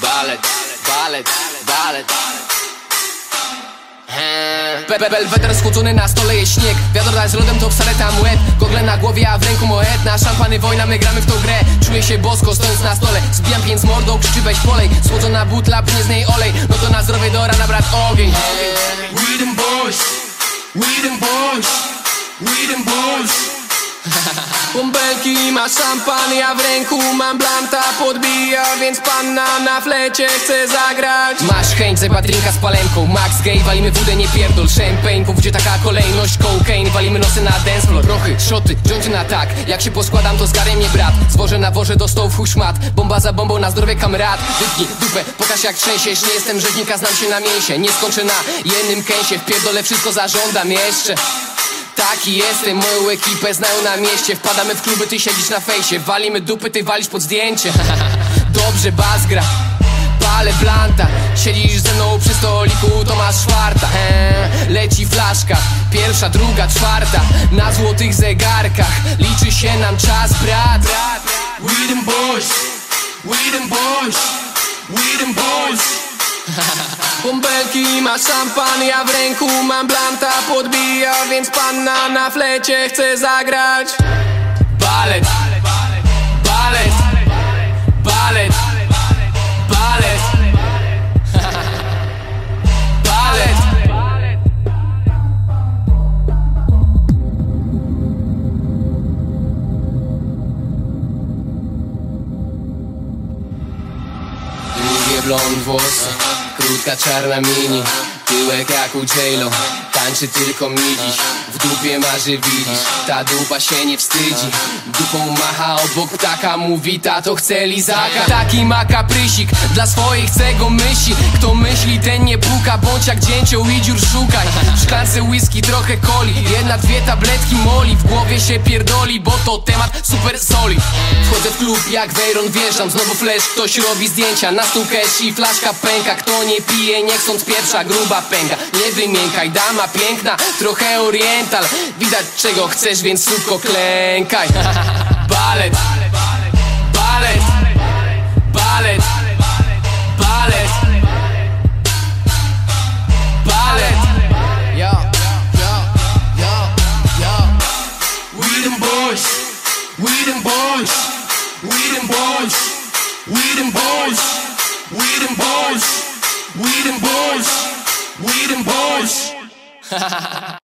balet, balet, balet. Be- Belweder schłodzony na stole jest śnieg. Wiadro z lodem to wcale tam łeb. Gogle na głowie, a w ręku moetna. Szampany wojna, my gramy w tą grę. Czuję się bosko stojąc na stole. Zbijam pięć mordą, krzyczy weź polej. Słodzona butla, pnie z niej olej. No to na zdrowie do rana brat ogień. We them boys, we them boys, we them boys. Bąbelki ma szampan, ja w ręku mam blanta Podbija, więc panna na flecie chce zagrać. Masz chęć, zeba drinka z palemką Max gay, walimy wódę, nie pierdol. Champagne, po wódzie taka kolejność Cocaine, walimy nosy na dance floor. Prochy, szoty, jointy na tak. Jak się poskładam, to zgarnie mnie brat. Zwożę na worze do stołu w chuj szmat Bomba za bombą, na zdrowie kamrat. Wytnij dupę, pokaż jak trzęsiesz. Nie jestem rzeźnika, znam się na mięsie. Nie skończę na jednym kęsie. Wpierdolę wszystko, zażądam jeszcze Taki jestem, moją ekipę znają na mieście. Wpadamy w kluby, ty siedzisz na fejsie. Walimy dupy, ty walisz pod zdjęcie. Dobrze, bas gra. Palę blanta Siedzisz ze mną przy stoliku, to masz czwarta Leci flaszka. Pierwsza, druga, czwarta. Na złotych zegarkach Liczy się nam czas, brat. Them boys, ma szampan, ja w ręku mam blanta Podbija, więc panna na flecie chce zagrać. Balet, balet, balet, balet Balet. Długie blond włosy, krótka czarna mini Tyłek jak u J-Lo, tańczy tylko mi dziś W dupie marzy widzisz, ta dupa się nie wstydzi. Dupą macha obok ptaka, mówi tato chce lizaka. Taki ma kaprysik, dla swoich chce go myśli Kto myśli ten nie puka, bądź jak dzięcioł i dziur szukaj. W szklance whisky, trochę coli, jedna dwie tabletki moli. W głowie się pierdoli, bo to temat super soli. Wchodzę w klub jak Wejron, wjeżdżam Znowu flash, ktoś robi zdjęcia Na stół cash i flaszka pęka. Kto nie pije, nie chcąc pierwsza gruba pęka. Nie wymiękaj, dama piękna Trochę oriental Widać czego chcesz, więc suko klękaj. Balet. Balet. Balet. Balet. Balet. Yo, yo, yo, yo We them boys, we them boys, we them boys, we them boys, we them boys, we them boys, we them boys.